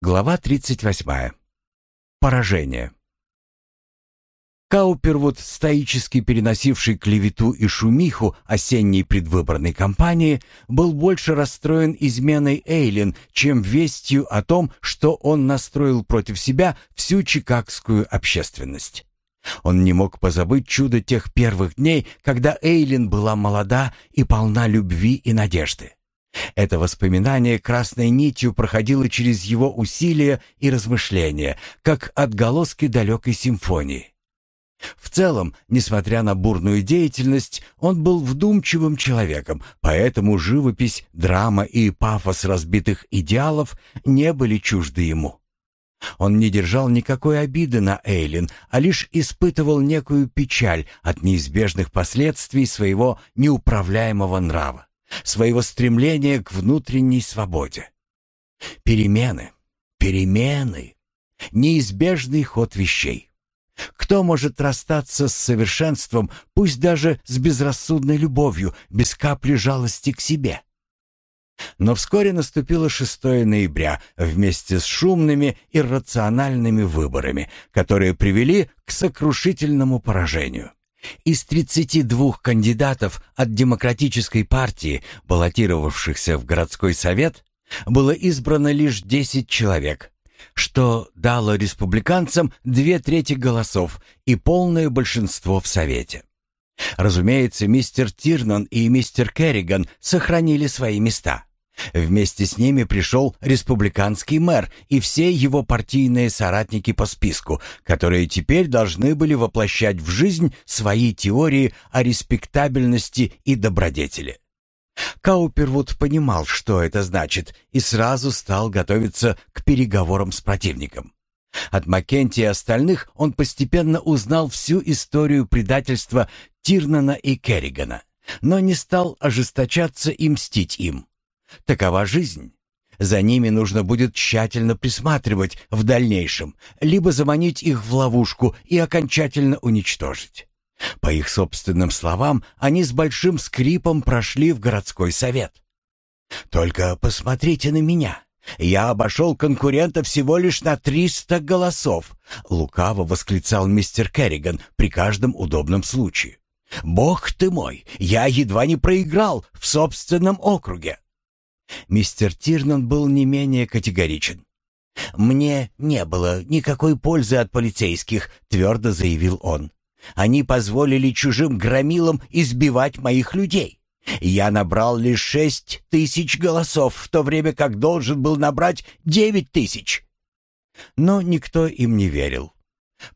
Глава 38. Поражение. Каупервуд, стоически переносивший клевету и шумиху осенней предвыборной кампании, был больше расстроен изменой Эйлин, чем вестью о том, что он настроил против себя всю чикагскую общественность. Он не мог позабыть чудо тех первых дней, когда Эйлин была молода и полна любви и надежды. Это воспоминание красной нитью проходило через его усилия и размышления, как отголоски далекой симфонии. В целом, несмотря на бурную деятельность, он был вдумчивым человеком, поэтому живопись, драма и пафос разбитых идеалов не были чужды ему. Он не держал никакой обиды на Эйлин, а лишь испытывал некую печаль от неизбежных последствий своего неуправляемого нрава своего стремления к внутренней свободе. Перемены, перемены, неизбежный ход вещей. Кто может расстаться с совершенством, пусть даже с безрассудной любовью, без капли жалости к себе? Но вскоре наступило 6 ноября вместе с шумными иррациональными выборами, которые привели к сокрушительному поражению. Из 32 кандидатов от Демократической партии, баллотировавшихся в городской совет, было избрано лишь 10 человек, что дало республиканцам две трети голосов и полное большинство в Совете. Разумеется, мистер Тирнан и мистер Керриган сохранили свои места. Вместе с ними пришел республиканский мэр и все его партийные соратники по списку, которые теперь должны были воплощать в жизнь свои теории о респектабельности и добродетели. Каупервуд понимал, что это значит, и сразу стал готовиться к переговорам с противником. От Маккенти и остальных он постепенно узнал всю историю предательства Тирнана и Керригана, но не стал ожесточаться и мстить им. Такова жизнь. За ними нужно будет тщательно присматривать в дальнейшем, либо заманить их в ловушку и окончательно уничтожить. По их собственным словам, они с большим скрипом прошли в городской совет. «Только посмотрите на меня. Я обошел конкурента всего лишь на триста голосов», — лукаво восклицал мистер Керриган при каждом удобном случае. «Бог ты мой, я едва не проиграл в собственном округе». Мистер Тирнан был не менее категоричен. «Мне не было никакой пользы от полицейских», — твердо заявил он. «Они позволили чужим громилам избивать моих людей. Я набрал лишь шесть тысяч голосов, в то время как должен был набрать девять тысяч». Но никто им не верил.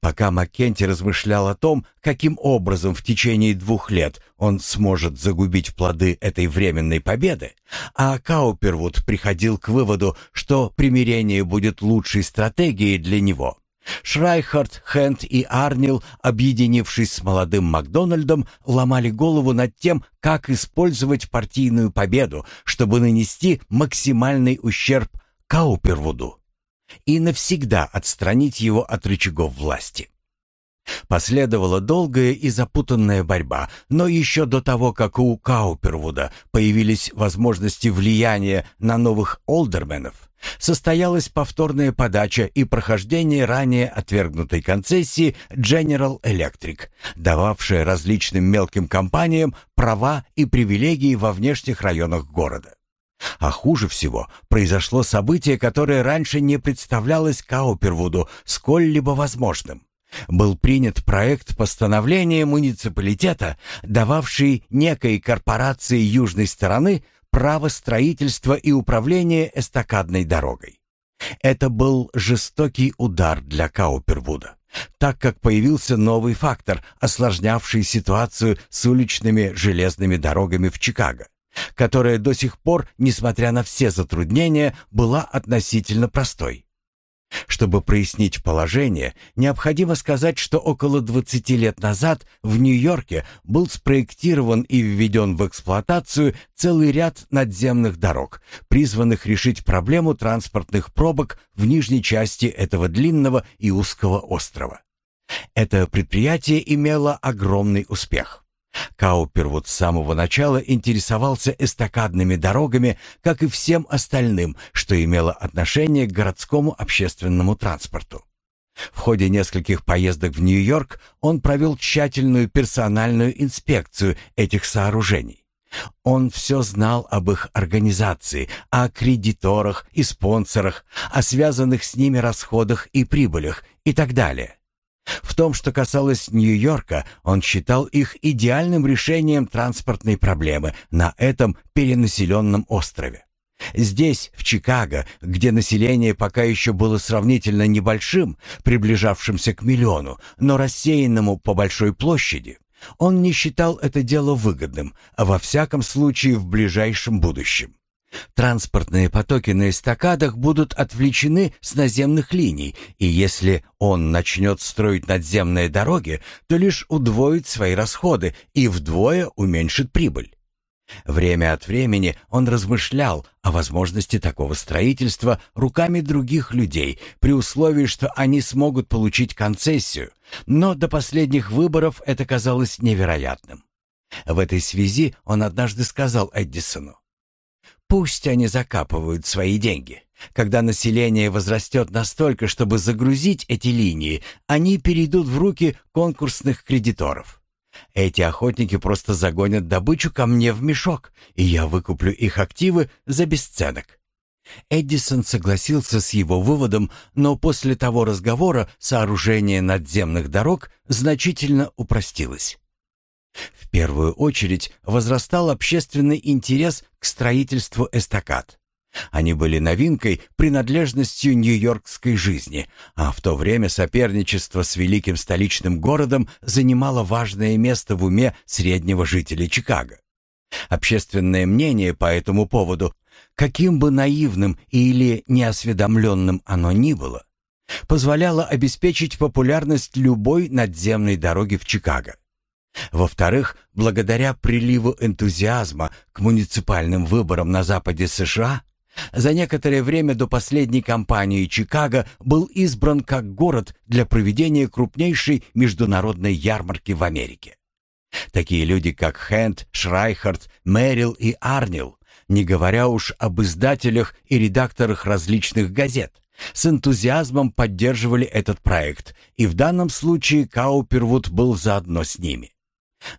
Пока Маккенти размышлял о том, каким образом в течение двух лет он сможет загубить плоды этой временной победы, а Каупервуд приходил к выводу, что примирение будет лучшей стратегией для него. Шрайхард, Хэнд и Арнил, объединившись с молодым Макдональдом, ломали голову над тем, как использовать партийную победу, чтобы нанести максимальный ущерб Каупервуду и навсегда отстранить его от рычагов власти. Последовала долгая и запутанная борьба, но еще до того, как у Каупервуда появились возможности влияния на новых олдерменов, состоялась повторная подача и прохождение ранее отвергнутой концессии General Electric, дававшая различным мелким компаниям права и привилегии во внешних районах города. А хуже всего произошло событие, которое раньше не представлялось Каупервуду сколь-либо возможным. Был принят проект постановления муниципалитета, дававший некой корпорации южной стороны право строительства и управления эстакадной дорогой. Это был жестокий удар для Каупервуда, так как появился новый фактор, осложнявший ситуацию с уличными железными дорогами в Чикаго которая до сих пор, несмотря на все затруднения, была относительно простой. Чтобы прояснить положение, необходимо сказать, что около 20 лет назад в Нью-Йорке был спроектирован и введен в эксплуатацию целый ряд надземных дорог, призванных решить проблему транспортных пробок в нижней части этого длинного и узкого острова. Это предприятие имело огромный успех. Каупервуд с самого начала интересовался эстакадными дорогами, как и всем остальным, что имело отношение к городскому общественному транспорту. В ходе нескольких поездок в Нью-Йорк он провел тщательную персональную инспекцию этих сооружений. Он все знал об их организации, о кредиторах и спонсорах, о связанных с ними расходах и прибылях и так далее. В том, что касалось Нью-Йорка, он считал их идеальным решением транспортной проблемы на этом перенаселенном острове. Здесь, в Чикаго, где население пока еще было сравнительно небольшим, приближавшимся к миллиону, но рассеянному по большой площади, он не считал это дело выгодным, а во всяком случае в ближайшем будущем. Транспортные потоки на эстакадах будут отвлечены с наземных линий, и если он начнет строить надземные дороги, то лишь удвоит свои расходы и вдвое уменьшит прибыль. Время от времени он размышлял о возможности такого строительства руками других людей, при условии, что они смогут получить концессию, но до последних выборов это казалось невероятным. В этой связи он однажды сказал Эдисону, «Пусть они закапывают свои деньги. Когда население возрастет настолько, чтобы загрузить эти линии, они перейдут в руки конкурсных кредиторов». Эти охотники просто загонят добычу ко мне в мешок, и я выкуплю их активы за бесценок. Эдисон согласился с его выводом, но после того разговора сооружение надземных дорог значительно упростилось. В первую очередь возрастал общественный интерес к строительству эстакад. Они были новинкой, принадлежностью нью-йоркской жизни, а в то время соперничество с великим столичным городом занимало важное место в уме среднего жителя Чикаго. Общественное мнение по этому поводу, каким бы наивным или неосведомленным оно ни было, позволяло обеспечить популярность любой надземной дороги в Чикаго. Во-вторых, благодаря приливу энтузиазма к муниципальным выборам на западе США, за некоторое время до последней кампании Чикаго был избран как город для проведения крупнейшей международной ярмарки в Америке. Такие люди, как Хэнд, Шрайхард, Мэрил и Арнил, не говоря уж об издателях и редакторах различных газет, с энтузиазмом поддерживали этот проект, и в данном случае Каупервуд был заодно с ними.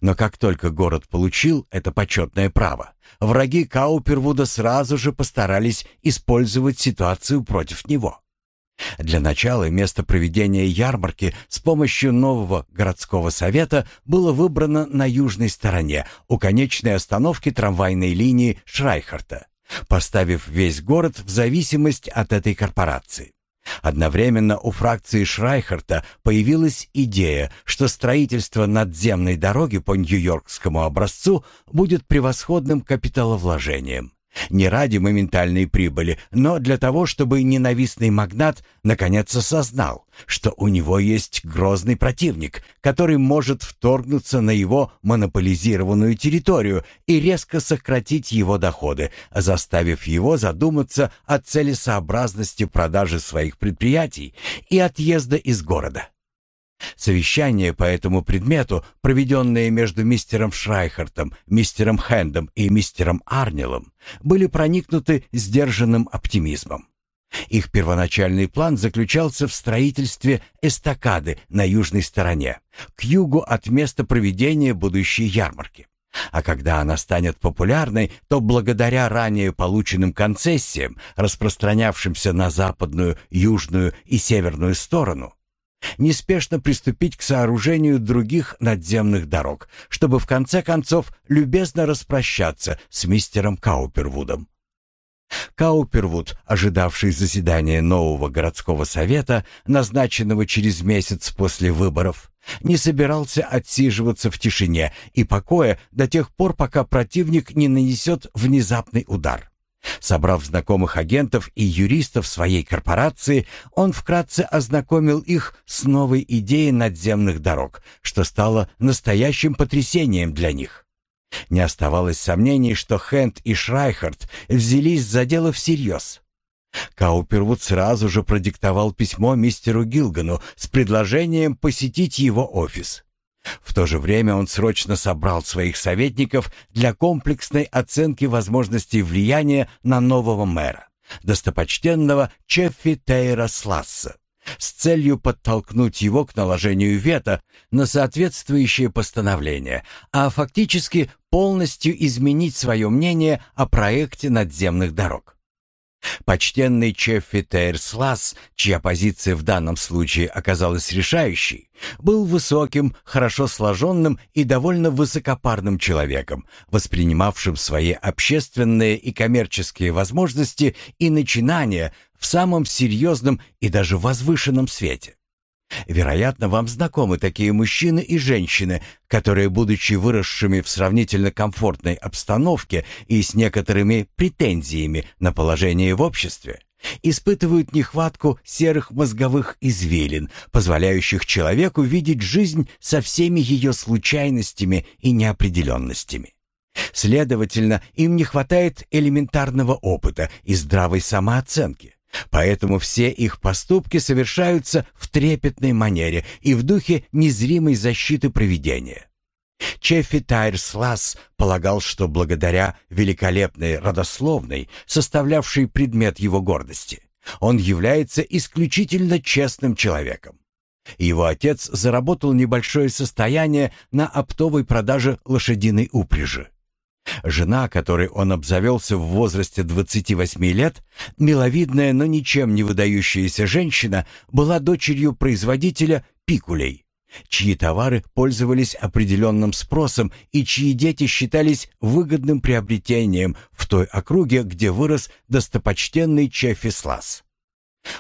Но как только город получил это почетное право, враги Каупервуда сразу же постарались использовать ситуацию против него. Для начала место проведения ярмарки с помощью нового городского совета было выбрано на южной стороне, у конечной остановки трамвайной линии Шрайхарта, поставив весь город в зависимость от этой корпорации. Одновременно у фракции Шрайхарта появилась идея, что строительство надземной дороги по нью-йоркскому образцу будет превосходным капиталовложением. Не ради моментальной прибыли, но для того, чтобы ненавистный магнат наконец осознал, что у него есть грозный противник, который может вторгнуться на его монополизированную территорию и резко сократить его доходы, заставив его задуматься о целесообразности продажи своих предприятий и отъезда из города. Совещание по этому предмету, проведенное между мистером Шрайхартом, мистером Хэндом и мистером Арнилом, были проникнуты сдержанным оптимизмом. Их первоначальный план заключался в строительстве эстакады на южной стороне, к югу от места проведения будущей ярмарки. А когда она станет популярной, то благодаря ранее полученным концессиям, распространявшимся на западную, южную и северную сторону, неспешно приступить к сооружению других надземных дорог, чтобы в конце концов любезно распрощаться с мистером Каупервудом. Каупервуд, ожидавший заседания нового городского совета, назначенного через месяц после выборов, не собирался отсиживаться в тишине и покоя до тех пор, пока противник не нанесет внезапный удар. Собрав знакомых агентов и юристов своей корпорации, он вкратце ознакомил их с новой идеей надземных дорог, что стало настоящим потрясением для них. Не оставалось сомнений, что Хэнд и Шрайхард взялись за дело всерьез. Каупервуд сразу же продиктовал письмо мистеру Гилгану с предложением посетить его офис. В то же время он срочно собрал своих советников для комплексной оценки возможностей влияния на нового мэра, достопочтенного Чеффи Тейра Сласса, с целью подтолкнуть его к наложению вето на соответствующее постановление, а фактически полностью изменить свое мнение о проекте надземных дорог. Почтенный Чеффи Тейрслас, чья позиция в данном случае оказалась решающей, был высоким, хорошо сложенным и довольно высокопарным человеком, воспринимавшим свои общественные и коммерческие возможности и начинания в самом серьезном и даже возвышенном свете. Вероятно, вам знакомы такие мужчины и женщины, которые, будучи выросшими в сравнительно комфортной обстановке и с некоторыми претензиями на положение в обществе, испытывают нехватку серых мозговых извилин, позволяющих человеку видеть жизнь со всеми ее случайностями и неопределенностями. Следовательно, им не хватает элементарного опыта и здравой самооценки. Поэтому все их поступки совершаются в трепетной манере и в духе незримой защиты провидения. Чеффи Тайрслас полагал, что благодаря великолепной родословной, составлявшей предмет его гордости, он является исключительно честным человеком. Его отец заработал небольшое состояние на оптовой продаже лошадиной упряжи. Жена, которой он обзавелся в возрасте 28 лет, миловидная, но ничем не выдающаяся женщина, была дочерью производителя пикулей, чьи товары пользовались определенным спросом и чьи дети считались выгодным приобретением в той округе, где вырос достопочтенный Чефислас.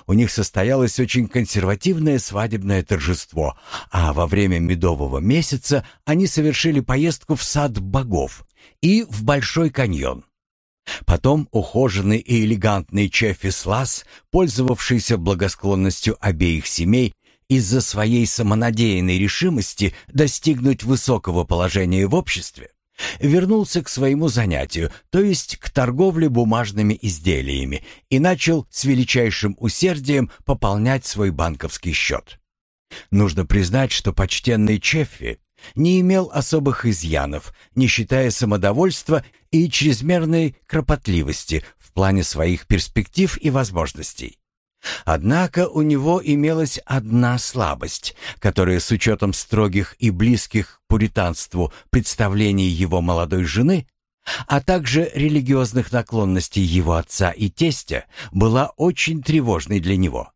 У них состоялось очень консервативное свадебное торжество, а во время медового месяца они совершили поездку в сад богов и в Большой каньон. Потом ухоженный и элегантный Чеффи Слас, пользовавшийся благосклонностью обеих семей из-за своей самонадеянной решимости достигнуть высокого положения в обществе, вернулся к своему занятию, то есть к торговле бумажными изделиями, и начал с величайшим усердием пополнять свой банковский счет. Нужно признать, что почтенный Чеффи не имел особых изъянов, не считая самодовольства и чрезмерной кропотливости в плане своих перспектив и возможностей. Однако у него имелась одна слабость, которая с учетом строгих и близких к пуританству представлений его молодой жены, а также религиозных наклонностей его отца и тестя, была очень тревожной для него.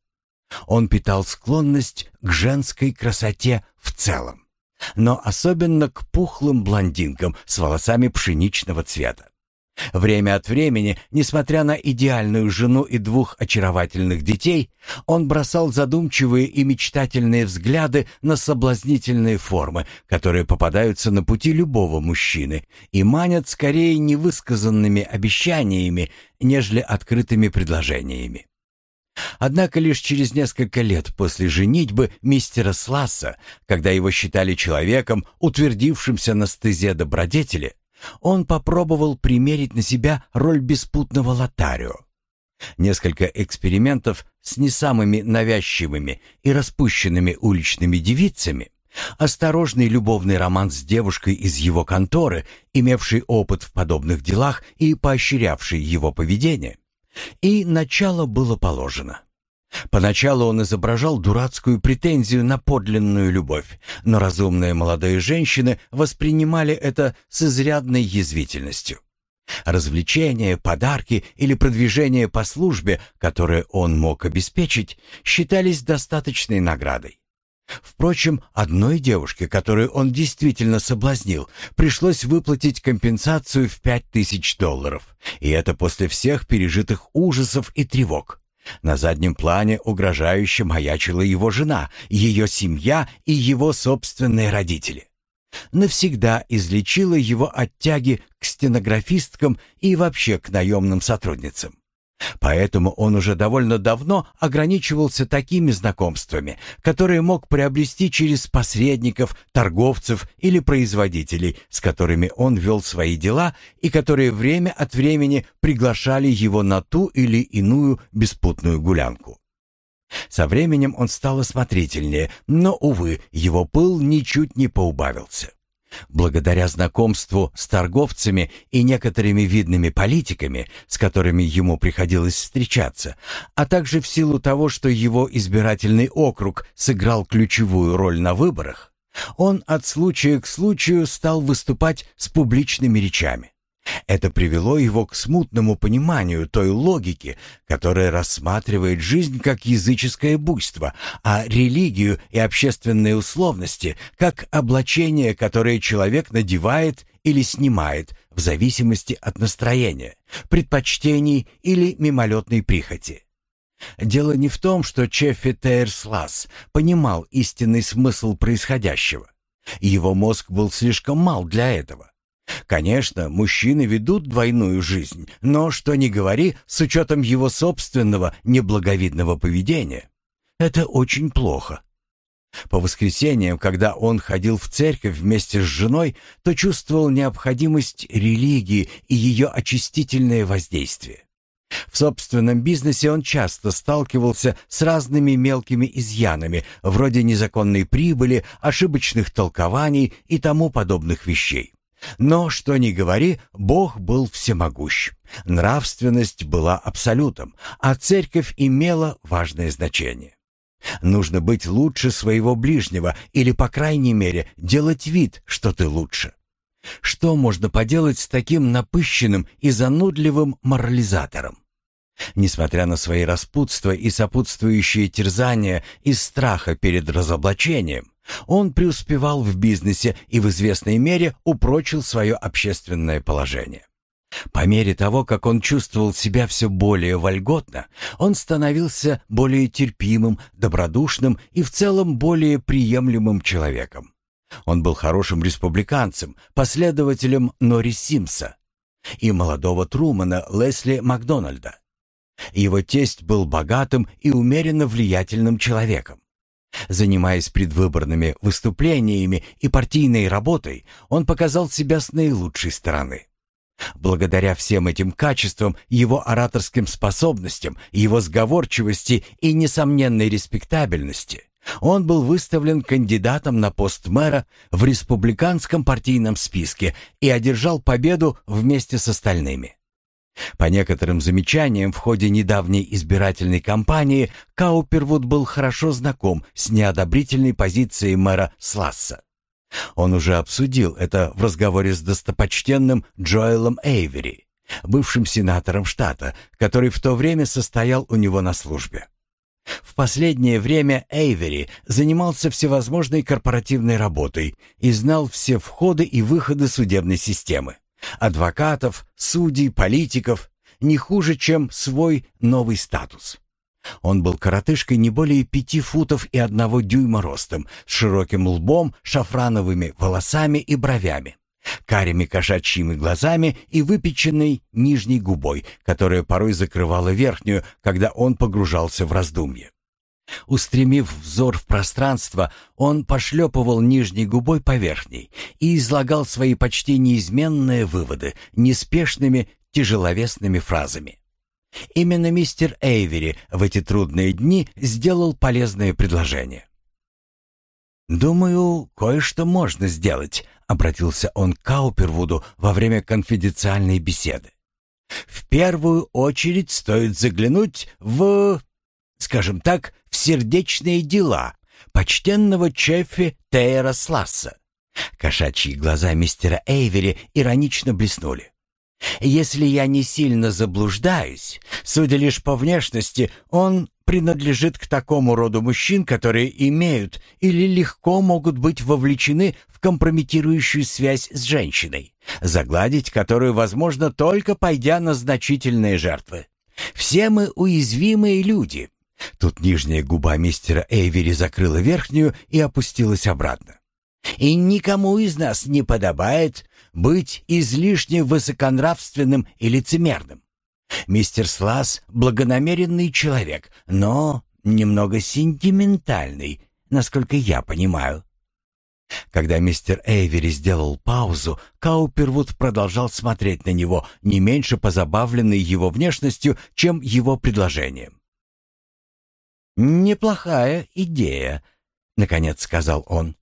Он питал склонность к женской красоте в целом, но особенно к пухлым блондинкам с волосами пшеничного цвета. Время от времени, несмотря на идеальную жену и двух очаровательных детей, он бросал задумчивые и мечтательные взгляды на соблазнительные формы, которые попадаются на пути любого мужчины и манят скорее невысказанными обещаниями, нежели открытыми предложениями. Однако лишь через несколько лет после женитьбы мистера Сласса, когда его считали человеком, утвердившимся на стезе добродетели, он попробовал примерить на себя роль беспутного лотарио. Несколько экспериментов с не самыми навязчивыми и распущенными уличными девицами, осторожный любовный роман с девушкой из его конторы, имевшей опыт в подобных делах и поощрявшей его поведение, и начало было положено. Поначалу он изображал дурацкую претензию на подлинную любовь, но разумные молодые женщины воспринимали это с изрядной язвительностью. Развлечения, подарки или продвижение по службе, которые он мог обеспечить, считались достаточной наградой. Впрочем, одной девушке, которую он действительно соблазнил, пришлось выплатить компенсацию в пять тысяч долларов, и это после всех пережитых ужасов и тревог. На заднем плане угрожающе маячила его жена, ее семья и его собственные родители. Навсегда излечила его от тяги к стенографисткам и вообще к наемным сотрудницам. Поэтому он уже довольно давно ограничивался такими знакомствами, которые мог приобрести через посредников, торговцев или производителей, с которыми он вел свои дела и которые время от времени приглашали его на ту или иную беспутную гулянку. Со временем он стал осмотрительнее, но, увы, его пыл ничуть не поубавился. Благодаря знакомству с торговцами и некоторыми видными политиками, с которыми ему приходилось встречаться, а также в силу того, что его избирательный округ сыграл ключевую роль на выборах, он от случая к случаю стал выступать с публичными речами. Это привело его к смутному пониманию той логики, которая рассматривает жизнь как языческое буйство, а религию и общественные условности как облачение, которое человек надевает или снимает в зависимости от настроения, предпочтений или мимолетной прихоти. Дело не в том, что Чеффи Тейрслас понимал истинный смысл происходящего. Его мозг был слишком мал для этого. Конечно, мужчины ведут двойную жизнь, но, что ни говори, с учетом его собственного неблаговидного поведения, это очень плохо. По воскресеньям, когда он ходил в церковь вместе с женой, то чувствовал необходимость религии и ее очистительное воздействие. В собственном бизнесе он часто сталкивался с разными мелкими изъянами, вроде незаконной прибыли, ошибочных толкований и тому подобных вещей. Но, что ни говори, Бог был всемогущ. Нравственность была абсолютом, а церковь имела важное значение. Нужно быть лучше своего ближнего или, по крайней мере, делать вид, что ты лучше. Что можно поделать с таким напыщенным и занудливым морализатором? Несмотря на свои распутства и сопутствующие терзания из страха перед разоблачением, он преуспевал в бизнесе и в известной мере упрочил свое общественное положение. По мере того, как он чувствовал себя все более вольготно, он становился более терпимым, добродушным и в целом более приемлемым человеком. Он был хорошим республиканцем, последователем Нори Симса и молодого Трумана Лесли Макдональда. Его тесть был богатым и умеренно влиятельным человеком. Занимаясь предвыборными выступлениями и партийной работой, он показал себя с наилучшей стороны. Благодаря всем этим качествам, его ораторским способностям, его сговорчивости и несомненной респектабельности, он был выставлен кандидатом на пост мэра в республиканском партийном списке и одержал победу вместе с остальными. По некоторым замечаниям в ходе недавней избирательной кампании Каупервуд был хорошо знаком с неодобрительной позицией мэра Сласса. Он уже обсудил это в разговоре с достопочтенным Джоэлом Эйвери, бывшим сенатором штата, который в то время состоял у него на службе. В последнее время Эйвери занимался всевозможной корпоративной работой и знал все входы и выходы судебной системы адвокатов, судей, политиков, не хуже, чем свой новый статус. Он был коротышкой не более пяти футов и одного дюйма ростом, с широким лбом, шафрановыми волосами и бровями, карими кошачьими глазами и выпеченной нижней губой, которая порой закрывала верхнюю, когда он погружался в раздумье. Устремив взор в пространство, он пошлепывал нижней губой по верхней и излагал свои почти неизменные выводы неспешными, тяжеловесными фразами. Именно мистер Эйвери в эти трудные дни сделал полезное предложение. «Думаю, кое-что можно сделать», — обратился он к Каупервуду во время конфиденциальной беседы. «В первую очередь стоит заглянуть в скажем так, в сердечные дела почтенного Чеффи Тейра Сласса. Кошачьи глаза мистера Эйвери иронично блеснули. Если я не сильно заблуждаюсь, судя лишь по внешности, он принадлежит к такому роду мужчин, которые имеют или легко могут быть вовлечены в компрометирующую связь с женщиной, загладить которую возможно только пойдя на значительные жертвы. Все мы уязвимые люди, Тут нижняя губа мистера Эйвери закрыла верхнюю и опустилась обратно. «И никому из нас не подобает быть излишне высоконравственным и лицемерным. Мистер Слас — благонамеренный человек, но немного сентиментальный, насколько я понимаю». Когда мистер Эйвери сделал паузу, Каупервуд продолжал смотреть на него, не меньше позабавленный его внешностью, чем его предложением. «Неплохая идея», — наконец сказал он.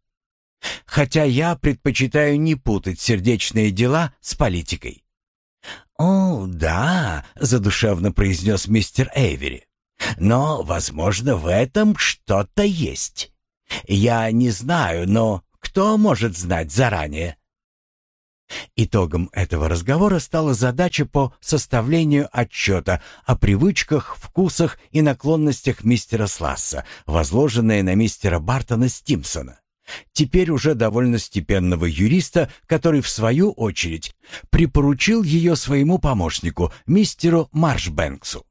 «Хотя я предпочитаю не путать сердечные дела с политикой». «О, да», — задушевно произнес мистер Эйвери. «Но, возможно, в этом что-то есть. Я не знаю, но кто может знать заранее?» Итогом этого разговора стала задача по составлению отчета о привычках, вкусах и наклонностях мистера Сласса, возложенная на мистера Бартона Стимсона. Теперь уже довольно степенного юриста, который, в свою очередь, припоручил ее своему помощнику, мистеру Маршбэнксу.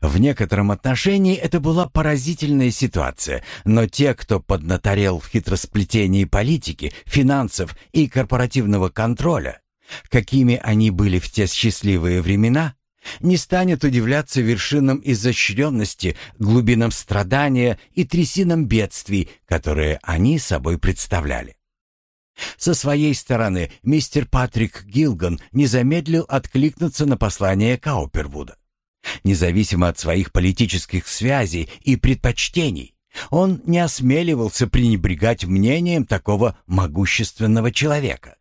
В некотором отношении это была поразительная ситуация, но те, кто поднаторел в хитросплетении политики, финансов и корпоративного контроля, какими они были в те счастливые времена, не станет удивляться вершинам изощренности, глубинам страдания и трясинам бедствий, которые они собой представляли. Со своей стороны мистер Патрик Гилган не замедлил откликнуться на послание Каупервуда. Независимо от своих политических связей и предпочтений, он не осмеливался пренебрегать мнением такого могущественного человека.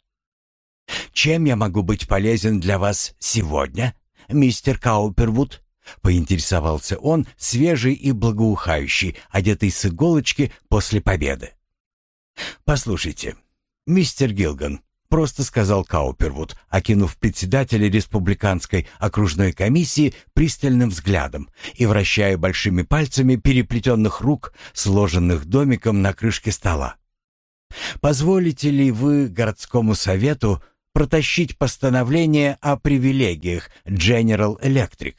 «Чем я могу быть полезен для вас сегодня, мистер Каупервуд?» — поинтересовался он, свежий и благоухающий, одетый с иголочки после победы. «Послушайте, мистер Гилган, просто сказал Каупервуд, окинув председателя республиканской окружной комиссии пристальным взглядом и вращая большими пальцами переплетенных рук, сложенных домиком на крышке стола. «Позволите ли вы городскому совету протащить постановление о привилегиях General Electric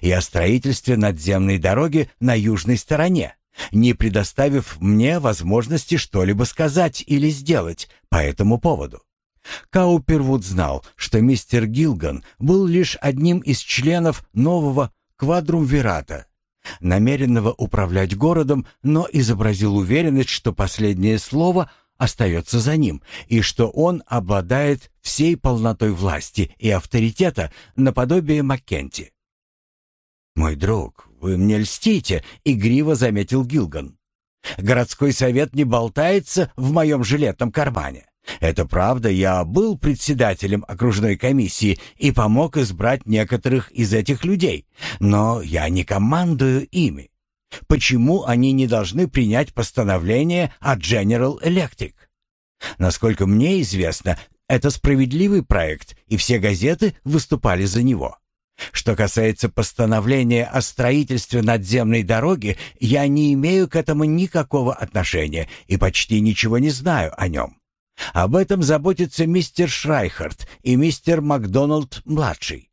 и о строительстве надземной дороги на южной стороне?» не предоставив мне возможности что-либо сказать или сделать по этому поводу. Каупервуд знал, что мистер Гилган был лишь одним из членов нового квадрумвирата, намеренного управлять городом, но изобразил уверенность, что последнее слово остается за ним, и что он обладает всей полнотой власти и авторитета наподобие Маккенти. «Мой друг, вы мне льстите», — игриво заметил Гилган. «Городской совет не болтается в моем жилетном кармане. Это правда, я был председателем окружной комиссии и помог избрать некоторых из этих людей, но я не командую ими. Почему они не должны принять постановление от General Electric? Насколько мне известно, это справедливый проект, и все газеты выступали за него. Что касается постановления о строительстве надземной дороги, я не имею к этому никакого отношения и почти ничего не знаю о нем. Об этом заботится мистер Шрайхард и мистер Макдоналд-младший.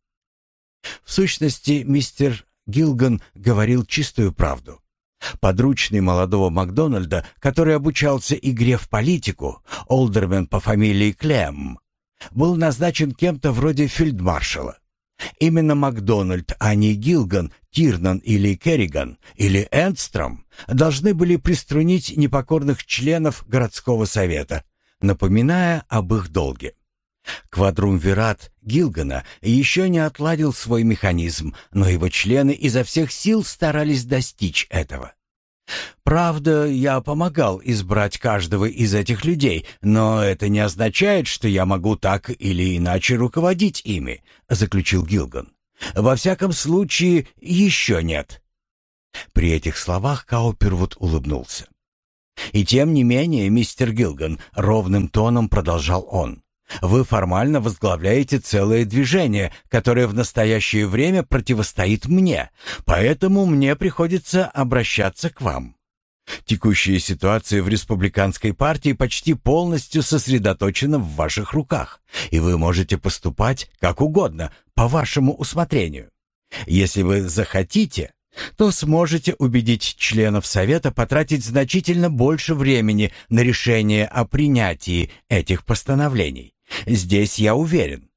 В сущности, мистер Гилган говорил чистую правду. Подручный молодого Макдональда, который обучался игре в политику, олдермен по фамилии Клем, был назначен кем-то вроде фельдмаршала. Именно Макдональд, а не Гилган, Тирнан или Керриган или Эндстром должны были приструнить непокорных членов городского совета – напоминая об их долге. Квадрумвират Гилгана еще не отладил свой механизм, но его члены изо всех сил старались достичь этого. Правда, я помогал избрать каждого из этих людей, но это не означает, что я могу так или иначе руководить ими, заключил Гилган. Во всяком случае, еще нет. При этих словах Каупервуд улыбнулся. «И тем не менее, мистер Гилган, ровным тоном продолжал он, вы формально возглавляете целое движение, которое в настоящее время противостоит мне, поэтому мне приходится обращаться к вам. Текущая ситуация в республиканской партии почти полностью сосредоточена в ваших руках, и вы можете поступать как угодно, по вашему усмотрению. Если вы захотите, то сможете убедить членов Совета потратить значительно больше времени на решение о принятии этих постановлений. Здесь я уверен.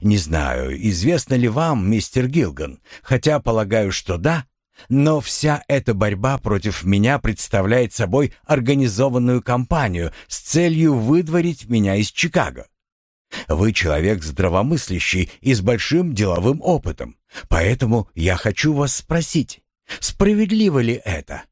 Не знаю, известно ли вам, мистер Гилган, хотя полагаю, что да, но вся эта борьба против меня представляет собой организованную кампанию с целью выдворить меня из Чикаго. Вы человек здравомыслящий и с большим деловым опытом, поэтому я хочу вас спросить, Справедливо ли это?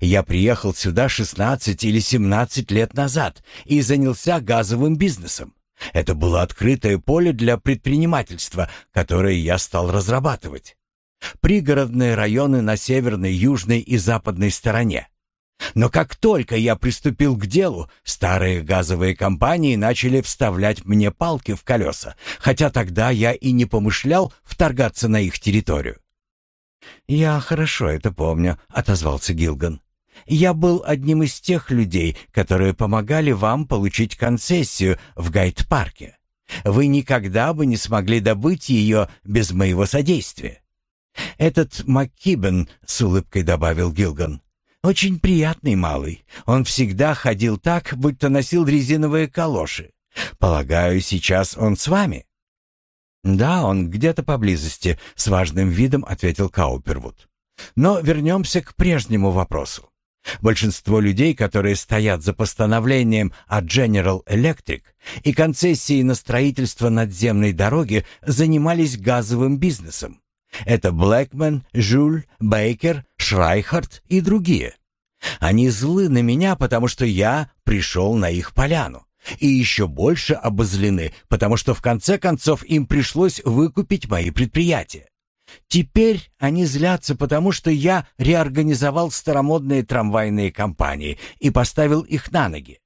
Я приехал сюда 16 или 17 лет назад и занялся газовым бизнесом. Это было открытое поле для предпринимательства, которое я стал разрабатывать. Пригородные районы на северной, южной и западной стороне. Но как только я приступил к делу, старые газовые компании начали вставлять мне палки в колеса, хотя тогда я и не помышлял вторгаться на их территорию. «Я хорошо это помню», — отозвался Гилган. «Я был одним из тех людей, которые помогали вам получить концессию в Гайд-парке. Вы никогда бы не смогли добыть ее без моего содействия». «Этот МакКибен», — с улыбкой добавил Гилган, — «очень приятный малый. Он всегда ходил так, будто носил резиновые калоши. Полагаю, сейчас он с вами?» «Да, он где-то поблизости», — с важным видом ответил Каупервуд. «Но вернемся к прежнему вопросу. Большинство людей, которые стоят за постановлением от General Electric и концессией на строительство надземной дороги, занимались газовым бизнесом. Это Блэкмен, Жюль, Бейкер, Шрайхард и другие. Они злы на меня, потому что я пришел на их поляну. И еще больше обозлены, потому что в конце концов им пришлось выкупить мои предприятия. Теперь они злятся, потому что я реорганизовал старомодные трамвайные компании и поставил их на ноги.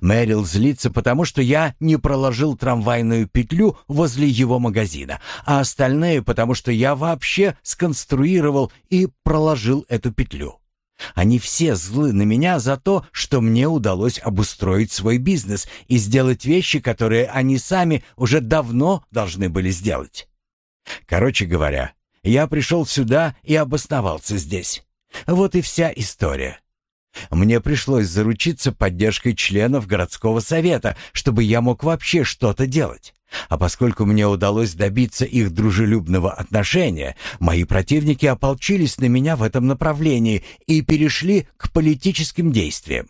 Мэрил злится, потому что я не проложил трамвайную петлю возле его магазина, а остальные, потому что я вообще сконструировал и проложил эту петлю. Они все злы на меня за то, что мне удалось обустроить свой бизнес и сделать вещи, которые они сами уже давно должны были сделать. Короче говоря, я пришел сюда и обосновался здесь. Вот и вся история. Мне пришлось заручиться поддержкой членов городского совета, чтобы я мог вообще что-то делать. А поскольку мне удалось добиться их дружелюбного отношения, мои противники ополчились на меня в этом направлении и перешли к политическим действиям.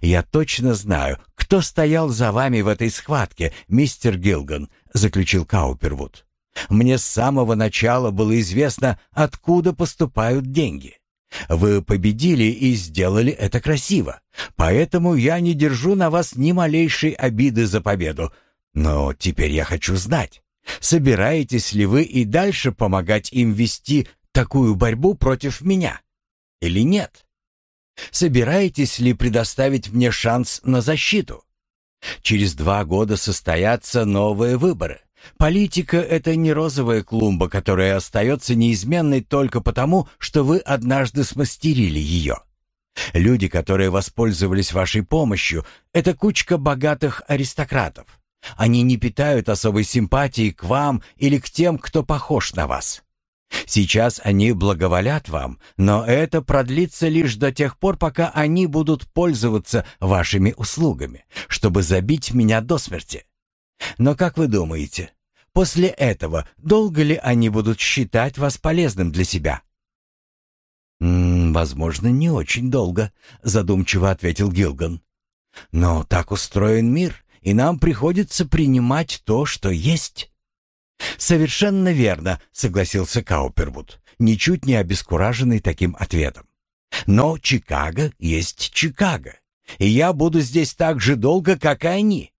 Я точно знаю, кто стоял за вами в этой схватке, мистер Гилган, заключил Каупервуд. Мне с самого начала было известно, откуда поступают деньги. Вы победили и сделали это красиво. Поэтому я не держу на вас ни малейшей обиды за победу. Но теперь я хочу знать, собираетесь ли вы и дальше помогать им вести такую борьбу против меня или нет? Собираетесь ли предоставить мне шанс на защиту? Через два года состоятся новые выборы. Политика — это не розовая клумба, которая остается неизменной только потому, что вы однажды смастерили ее. Люди, которые воспользовались вашей помощью, это кучка богатых аристократов. Они не питают особой симпатии к вам или к тем, кто похож на вас. Сейчас они благоволят вам, но это продлится лишь до тех пор, пока они будут пользоваться вашими услугами, чтобы забить меня до смерти. Но как вы думаете, После этого долго ли они будут считать вас полезным для себя? «М -м, «Возможно, не очень долго», — задумчиво ответил Гилган. «Но так устроен мир, и нам приходится принимать то, что есть». «Совершенно верно», — согласился Каупервуд, ничуть не обескураженный таким ответом. «Но Чикаго есть Чикаго, и я буду здесь так же долго, как и они.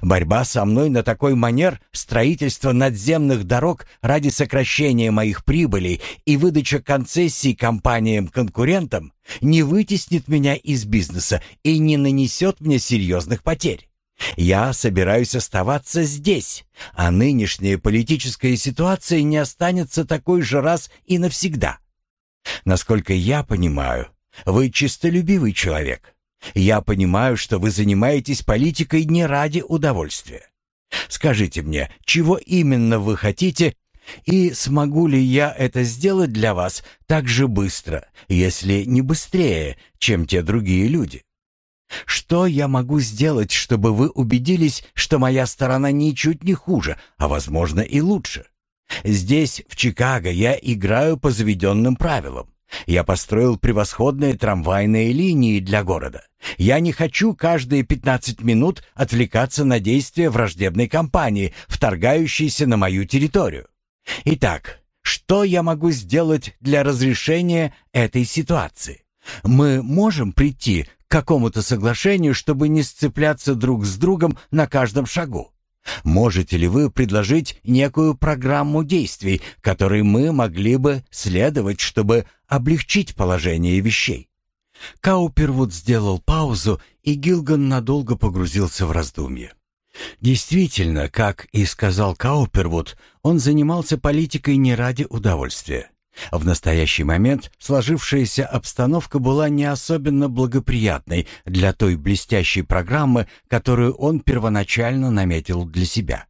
Борьба со мной на такой манер, строительство надземных дорог ради сокращения моих прибылей и выдача концессий компаниям-конкурентам не вытеснит меня из бизнеса и не нанесет мне серьезных потерь. Я собираюсь оставаться здесь, а нынешняя политическая ситуация не останется такой же раз и навсегда. Насколько я понимаю, вы чистолюбивый человек. Я понимаю, что вы занимаетесь политикой не ради удовольствия. Скажите мне, чего именно вы хотите и смогу ли я это сделать для вас так же быстро, если не быстрее, чем те другие люди? Что я могу сделать, чтобы вы убедились, что моя сторона ничуть не хуже, а возможно и лучше? Здесь, в Чикаго, я играю по заведенным правилам. Я построил превосходные трамвайные линии для города. Я не хочу каждые 15 минут отвлекаться на действия враждебной компании, вторгающейся на мою территорию. Итак, что я могу сделать для разрешения этой ситуации? Мы можем прийти какому-то соглашению, чтобы не сцепляться друг с другом на каждом шагу. Можете ли вы предложить некую программу действий, которой мы могли бы следовать, чтобы облегчить положение вещей? Каупервуд сделал паузу, и Гилган надолго погрузился в раздумье. Действительно, как и сказал Каупервуд, он занимался политикой не ради удовольствия. В настоящий момент сложившаяся обстановка была не особенно благоприятной для той блестящей программы, которую он первоначально наметил для себя.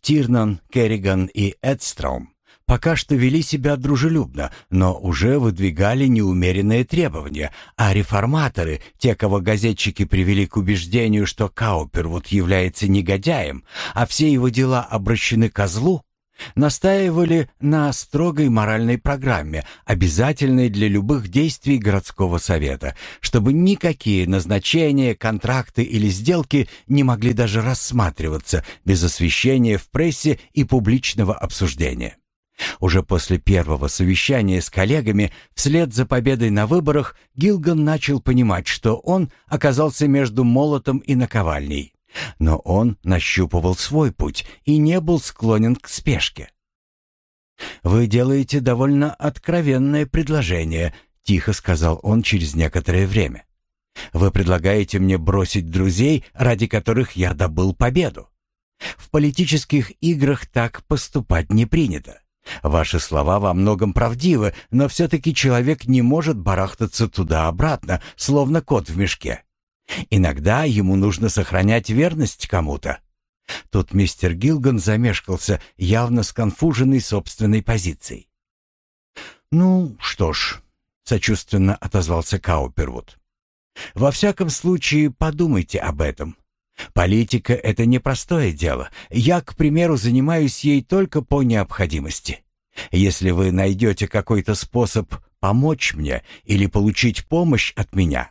Тирнан, Керриган и Эдстром пока что вели себя дружелюбно, но уже выдвигали неумеренные требования, а реформаторы, те, кого газетчики привели к убеждению, что Каупервуд является негодяем, а все его дела обращены козлу, настаивали на строгой моральной программе, обязательной для любых действий городского совета, чтобы никакие назначения, контракты или сделки не могли даже рассматриваться без освещения в прессе и публичного обсуждения. Уже после первого совещания с коллегами, вслед за победой на выборах, Гилган начал понимать, что он оказался между молотом и наковальней. Но он нащупывал свой путь и не был склонен к спешке. «Вы делаете довольно откровенное предложение», — тихо сказал он через некоторое время. «Вы предлагаете мне бросить друзей, ради которых я добыл победу. В политических играх так поступать не принято. Ваши слова во многом правдивы, но все-таки человек не может барахтаться туда-обратно, словно кот в мешке. Иногда ему нужно сохранять верность кому-то. Тут мистер Гилган замешкался, явно сконфуженный собственной позицией. «Ну, что ж», — сочувственно отозвался Каупервуд. «Во всяком случае, подумайте об этом. Политика — это непростое дело. Я, к примеру, занимаюсь ей только по необходимости. Если вы найдете какой-то способ помочь мне или получить помощь от меня,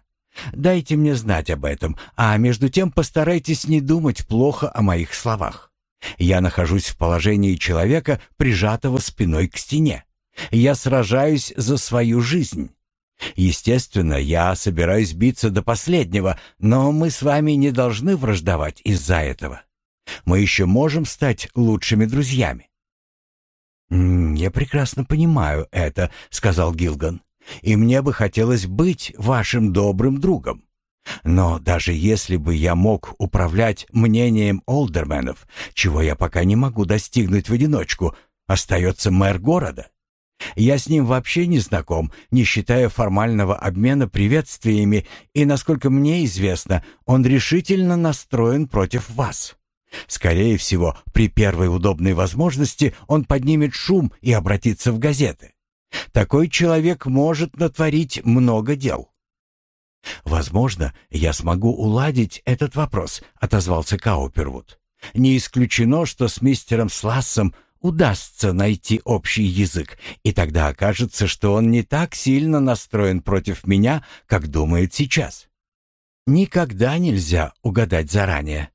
дайте мне знать об этом, а между тем постарайтесь не думать плохо о моих словах. Я нахожусь в положении человека, прижатого спиной к стене. Я сражаюсь за свою жизнь. Естественно, я собираюсь биться до последнего, но мы с вами не должны враждовать из-за этого. Мы еще можем стать лучшими друзьями. «Я прекрасно понимаю это», — сказал Гилган. «И мне бы хотелось быть вашим добрым другом. Но даже если бы я мог управлять мнением олдерменов, чего я пока не могу достигнуть в одиночку, остается мэр города. Я с ним вообще не знаком, не считая формального обмена приветствиями, и, насколько мне известно, он решительно настроен против вас. Скорее всего, при первой удобной возможности он поднимет шум и обратится в газеты. Такой человек может натворить много дел. «Возможно, я смогу уладить этот вопрос», — отозвался Каупервуд. «Не исключено, что с мистером Слассом удастся найти общий язык, и тогда окажется, что он не так сильно настроен против меня, как думает сейчас. Никогда нельзя угадать заранее.